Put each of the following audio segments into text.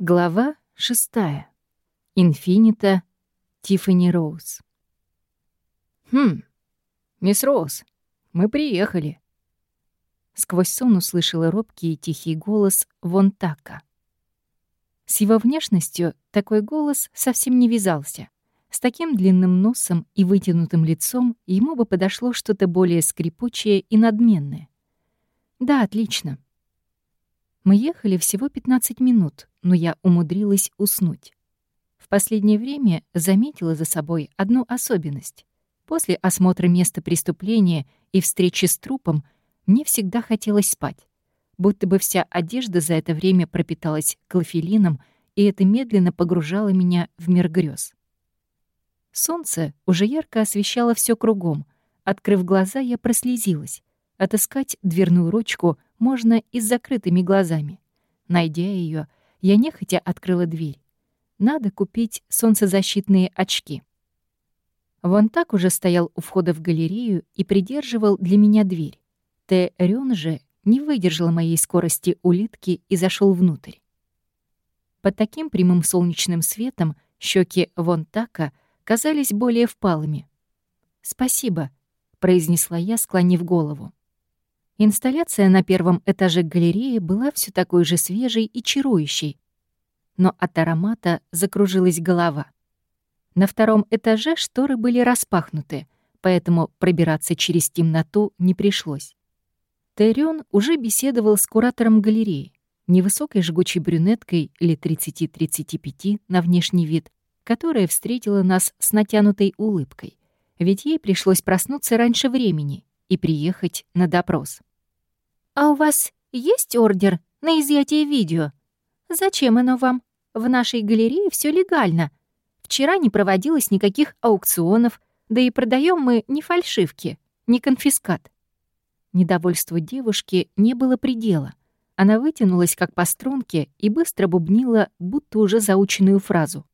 Глава шестая. Инфинита Тиффани Роуз. «Хм, мисс Роуз, мы приехали». Сквозь сон услышала робкий и тихий голос Вон Така. С его внешностью такой голос совсем не вязался. С таким длинным носом и вытянутым лицом ему бы подошло что-то более скрипучее и надменное. «Да, отлично». Мы ехали всего 15 минут, но я умудрилась уснуть. В последнее время заметила за собой одну особенность. После осмотра места преступления и встречи с трупом мне всегда хотелось спать. Будто бы вся одежда за это время пропиталась клофелином, и это медленно погружало меня в мир грез. Солнце уже ярко освещало все кругом. Открыв глаза, я прослезилась. Отыскать дверную ручку можно и с закрытыми глазами. Найдя ее, я нехотя открыла дверь. Надо купить солнцезащитные очки. Вон так уже стоял у входа в галерею и придерживал для меня дверь. Т. Рён же не выдержал моей скорости улитки и зашел внутрь. Под таким прямым солнечным светом щеки Вон Така казались более впалыми. «Спасибо», — произнесла я, склонив голову. Инсталляция на первом этаже галереи была все такой же свежей и чарующей, но от аромата закружилась голова. На втором этаже шторы были распахнуты, поэтому пробираться через темноту не пришлось. Террион уже беседовал с куратором галереи, невысокой жгучей брюнеткой лет 30-35 на внешний вид, которая встретила нас с натянутой улыбкой, ведь ей пришлось проснуться раньше времени и приехать на допрос. «А у вас есть ордер на изъятие видео? Зачем оно вам? В нашей галерее все легально. Вчера не проводилось никаких аукционов, да и продаем мы не фальшивки, не конфискат». Недовольству девушки не было предела. Она вытянулась как по струнке и быстро бубнила, будто уже заученную фразу.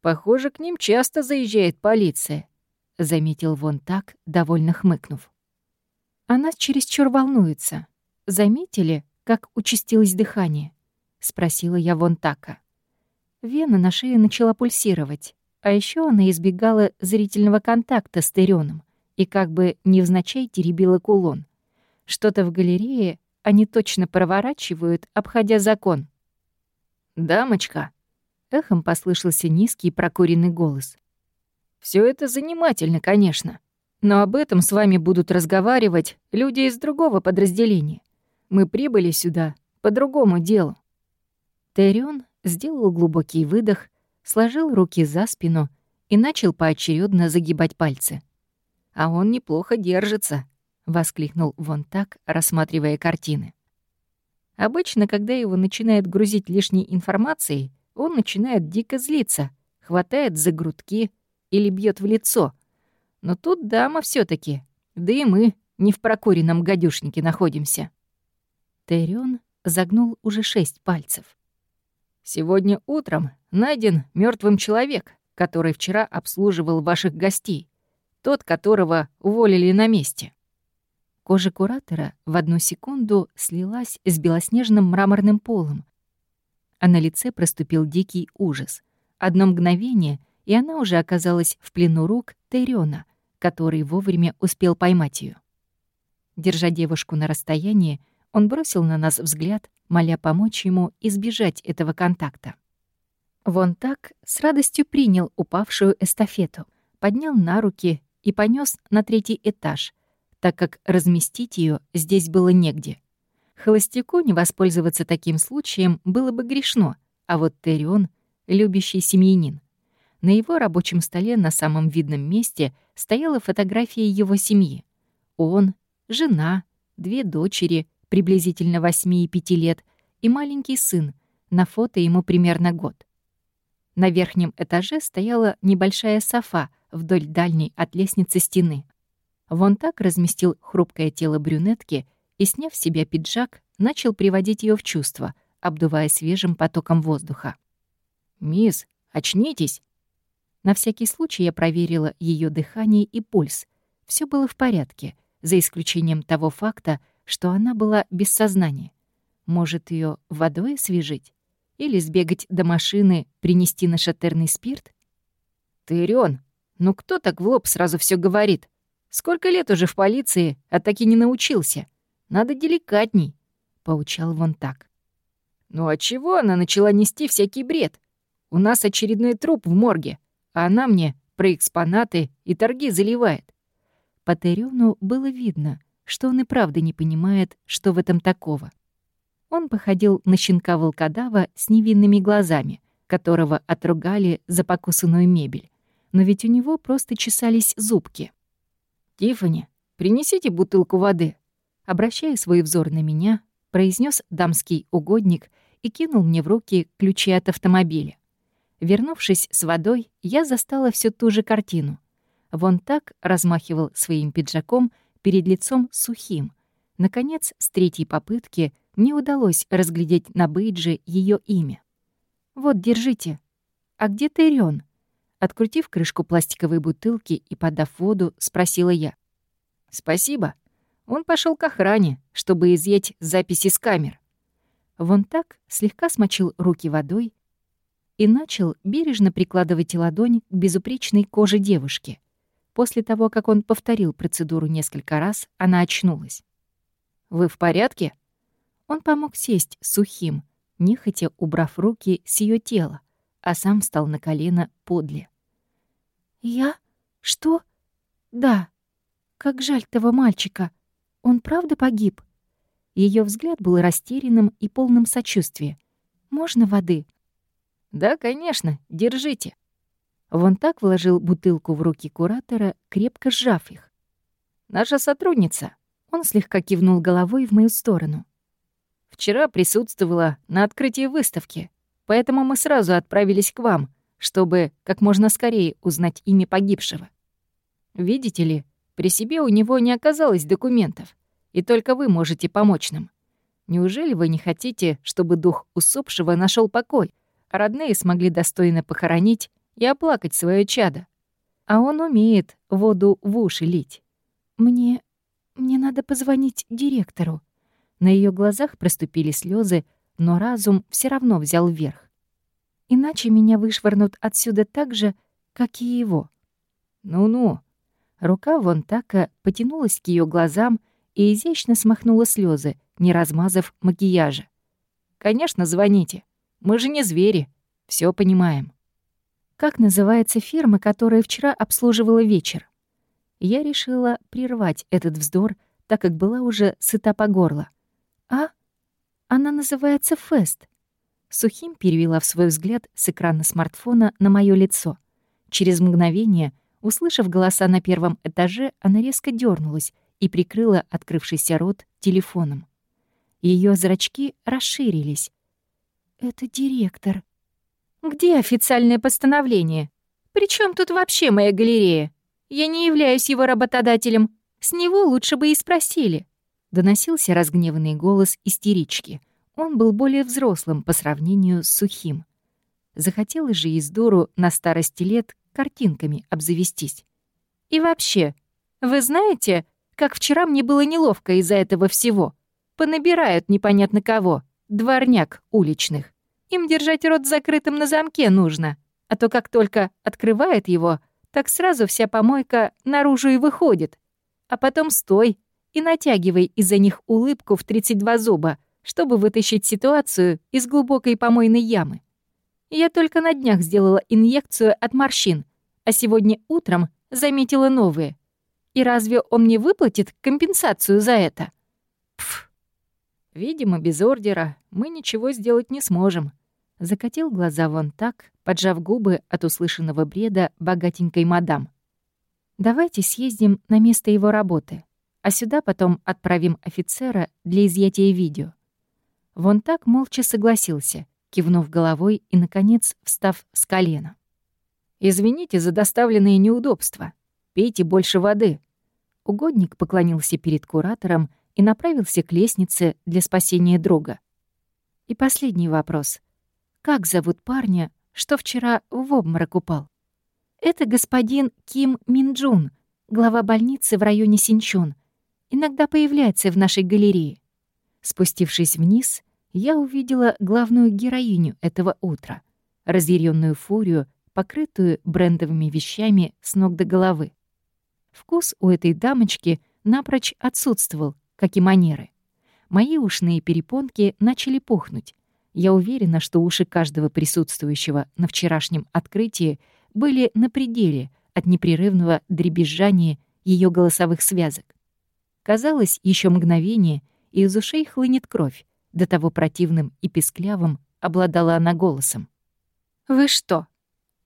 «Похоже, к ним часто заезжает полиция», — заметил вон так, довольно хмыкнув. Она чересчур волнуется. Заметили, как участилось дыхание? Спросила я вон така. Вена на шее начала пульсировать, а еще она избегала зрительного контакта с Терёном и как бы невзначай теребила кулон. Что-то в галерее они точно проворачивают, обходя закон. «Дамочка!» — эхом послышался низкий прокуренный голос. Все это занимательно, конечно, но об этом с вами будут разговаривать люди из другого подразделения. Мы прибыли сюда по другому делу». Терион сделал глубокий выдох, сложил руки за спину и начал поочередно загибать пальцы. «А он неплохо держится», — воскликнул вон так, рассматривая картины. Обычно, когда его начинает грузить лишней информацией, он начинает дико злиться, хватает за грудки или бьет в лицо. Но тут дама все таки да и мы не в прокуренном гадюшнике находимся. Тэрион загнул уже шесть пальцев. «Сегодня утром найден мертвым человек, который вчера обслуживал ваших гостей, тот, которого уволили на месте». Кожа куратора в одну секунду слилась с белоснежным мраморным полом, а на лице проступил дикий ужас. Одно мгновение, и она уже оказалась в плену рук Тэриона, который вовремя успел поймать ее. Держа девушку на расстоянии, он бросил на нас взгляд, моля помочь ему избежать этого контакта. Вон так с радостью принял упавшую эстафету, поднял на руки и понес на третий этаж, так как разместить ее здесь было негде. Холостяку не воспользоваться таким случаем было бы грешно, а вот Терион — любящий семьянин. На его рабочем столе на самом видном месте стояла фотография его семьи. Он, жена, две дочери приблизительно 8 и 5 лет, и маленький сын, на фото ему примерно год. На верхнем этаже стояла небольшая софа вдоль дальней от лестницы стены. Вон так разместил хрупкое тело брюнетки и, сняв с себя пиджак, начал приводить ее в чувство, обдувая свежим потоком воздуха. «Мисс, очнитесь!» На всякий случай я проверила ее дыхание и пульс. Все было в порядке, за исключением того факта, что она была без сознания. Может, ее водой освежить? Или сбегать до машины, принести нашатырный спирт? Ты, ну кто так в лоб сразу все говорит? Сколько лет уже в полиции, а так и не научился. Надо деликатней, — поучал вон так. Ну а чего она начала нести всякий бред? У нас очередной труп в морге, а она мне про экспонаты и торги заливает. По Терёну было видно, что он и правда не понимает, что в этом такого. Он походил на щенка волкодава с невинными глазами, которого отругали за покусанную мебель. Но ведь у него просто чесались зубки. «Тиффани, принесите бутылку воды», обращая свой взор на меня, произнес дамский угодник и кинул мне в руки ключи от автомобиля. Вернувшись с водой, я застала всю ту же картину. Вон так размахивал своим пиджаком перед лицом сухим. Наконец, с третьей попытки мне удалось разглядеть на бейдже ее имя. «Вот, держите. А где Тэрион?» Открутив крышку пластиковой бутылки и подав воду, спросила я. «Спасибо. Он пошел к охране, чтобы изъять записи с камер». Вон так слегка смочил руки водой и начал бережно прикладывать ладонь к безупречной коже девушки. После того, как он повторил процедуру несколько раз, она очнулась. «Вы в порядке?» Он помог сесть сухим, нехотя убрав руки с ее тела, а сам встал на колено подле. «Я? Что? Да. Как жаль того мальчика. Он правда погиб?» Ее взгляд был растерянным и полным сочувствия. «Можно воды?» «Да, конечно, держите». Вон так вложил бутылку в руки куратора, крепко сжав их. «Наша сотрудница». Он слегка кивнул головой в мою сторону. «Вчера присутствовала на открытии выставки, поэтому мы сразу отправились к вам, чтобы как можно скорее узнать имя погибшего. Видите ли, при себе у него не оказалось документов, и только вы можете помочь нам. Неужели вы не хотите, чтобы дух усопшего нашел покой, а родные смогли достойно похоронить и оплакать свое чадо? А он умеет воду в уши лить. Мне... мне надо позвонить директору. На ее глазах проступили слезы, но разум все равно взял вверх. Иначе меня вышвырнут отсюда так же, как и его. Ну-ну. Рука вон така потянулась к ее глазам и изящно смахнула слезы, не размазав макияжа. «Конечно, звоните. Мы же не звери. Все понимаем». Как называется фирма, которая вчера обслуживала вечер? Я решила прервать этот вздор, так как была уже сыта по горло. А? Она называется «Фест». Сухим перевела в свой взгляд с экрана смартфона на мое лицо. Через мгновение, услышав голоса на первом этаже, она резко дернулась и прикрыла открывшийся рот телефоном. Ее зрачки расширились. «Это директор». «Где официальное постановление? Причем тут вообще моя галерея? Я не являюсь его работодателем. С него лучше бы и спросили». Доносился разгневанный голос истерички — он был более взрослым по сравнению с сухим. Захотелось же Издору на старости лет картинками обзавестись. «И вообще, вы знаете, как вчера мне было неловко из-за этого всего? Понабирают непонятно кого, дворняк уличных. Им держать рот закрытым на замке нужно, а то как только открывает его, так сразу вся помойка наружу и выходит. А потом стой и натягивай из-за них улыбку в 32 зуба, чтобы вытащить ситуацию из глубокой помойной ямы. Я только на днях сделала инъекцию от морщин, а сегодня утром заметила новые. И разве он мне выплатит компенсацию за это? Видимо, без ордера мы ничего сделать не сможем. Закатил глаза вон так, поджав губы от услышанного бреда богатенькой мадам. Давайте съездим на место его работы, а сюда потом отправим офицера для изъятия видео. Вон так молча согласился, кивнув головой и, наконец, встав с колена. «Извините за доставленные неудобства. Пейте больше воды». Угодник поклонился перед куратором и направился к лестнице для спасения друга. И последний вопрос. Как зовут парня, что вчера в обморок упал? Это господин Ким Минджун, глава больницы в районе Синчон. Иногда появляется в нашей галерее. Спустившись вниз, я увидела главную героиню этого утра, разъяренную фурию, покрытую брендовыми вещами с ног до головы. Вкус у этой дамочки напрочь отсутствовал, как и манеры. Мои ушные перепонки начали пухнуть. Я уверена, что уши каждого присутствующего на вчерашнем открытии были на пределе от непрерывного дребезжания ее голосовых связок. Казалось, еще мгновение, и из ушей хлынет кровь, до того противным и песклявым обладала она голосом. «Вы что,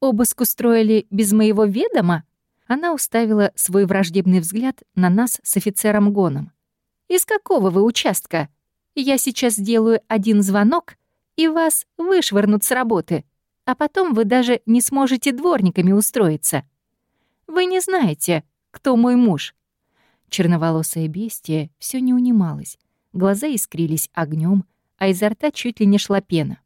обыск устроили без моего ведома?» Она уставила свой враждебный взгляд на нас с офицером Гоном. «Из какого вы участка? Я сейчас сделаю один звонок, и вас вышвырнут с работы, а потом вы даже не сможете дворниками устроиться. Вы не знаете, кто мой муж». Черноволосое бестие все не унималось, глаза искрились огнем, а изо рта чуть ли не шла пена.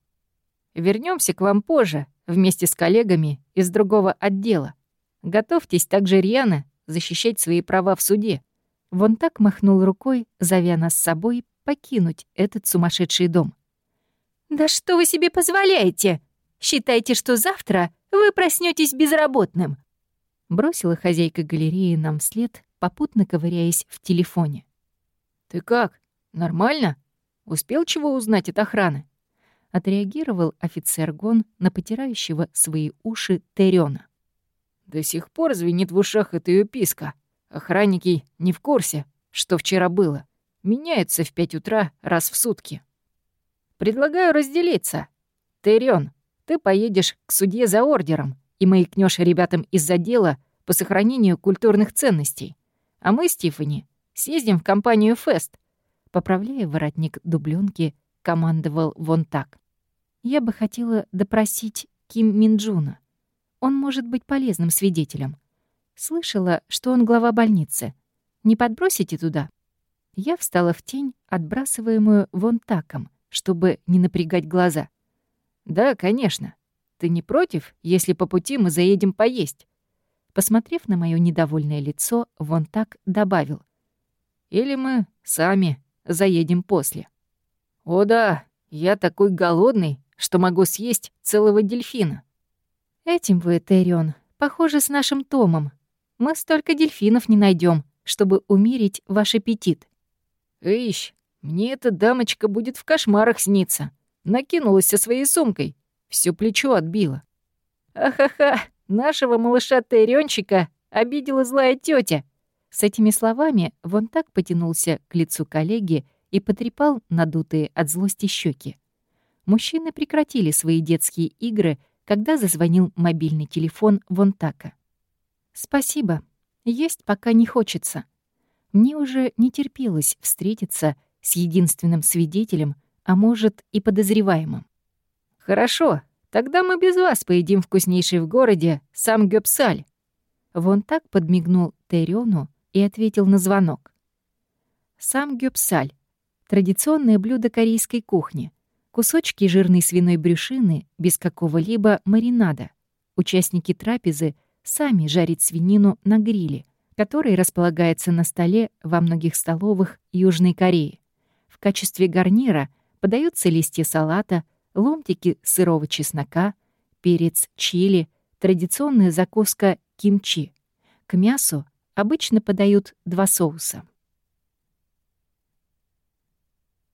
Вернемся к вам позже, вместе с коллегами из другого отдела. Готовьтесь также рьяно защищать свои права в суде. Вон так махнул рукой, зовя нас с собой покинуть этот сумасшедший дом. «Да что вы себе позволяете? Считайте, что завтра вы проснетесь безработным!» Бросила хозяйка галереи нам вслед, попутно ковыряясь в телефоне. «Ты как? Нормально? Успел чего узнать от охраны?» Отреагировал офицер Гон на потирающего свои уши Терёна. «До сих пор звенит в ушах эта ее писка. Охранники не в курсе, что вчера было. Меняются в пять утра раз в сутки. Предлагаю разделиться. Терён, ты поедешь к судье за ордером и маякнешь ребятам из-за дела по сохранению культурных ценностей. А мы с Тиффани съездим в компанию «Фест», Поправляя воротник дубленки, командовал вон так. «Я бы хотела допросить Ким Минджуна. Он может быть полезным свидетелем. Слышала, что он глава больницы. Не подбросите туда?» Я встала в тень, отбрасываемую вон таком, чтобы не напрягать глаза. «Да, конечно. Ты не против, если по пути мы заедем поесть?» Посмотрев на мое недовольное лицо, вон так добавил. «Или мы сами заедем после». «О да, я такой голодный, что могу съесть целого дельфина». «Этим вы, Тэрион, похоже с нашим Томом. Мы столько дельфинов не найдем, чтобы умерить ваш аппетит». «Ищ, мне эта дамочка будет в кошмарах сниться». Накинулась со своей сумкой, все плечо отбила. «Ахаха, нашего малыша Тайрёнчика обидела злая тетя. С этими словами вон так потянулся к лицу коллеги и потрепал надутые от злости щеки. Мужчины прекратили свои детские игры, когда зазвонил мобильный телефон вон така. «Спасибо. Есть пока не хочется. Мне уже не терпелось встретиться с единственным свидетелем, а может и подозреваемым». «Хорошо, тогда мы без вас поедим вкуснейший в городе сам гёпсаль». Вон так подмигнул Терёну, и ответил на звонок. Сам гёпсаль — традиционное блюдо корейской кухни. Кусочки жирной свиной брюшины без какого-либо маринада. Участники трапезы сами жарят свинину на гриле, который располагается на столе во многих столовых Южной Кореи. В качестве гарнира подаются листья салата, ломтики сырого чеснока, перец чили, традиционная закуска кимчи. К мясу обычно подают два соуса.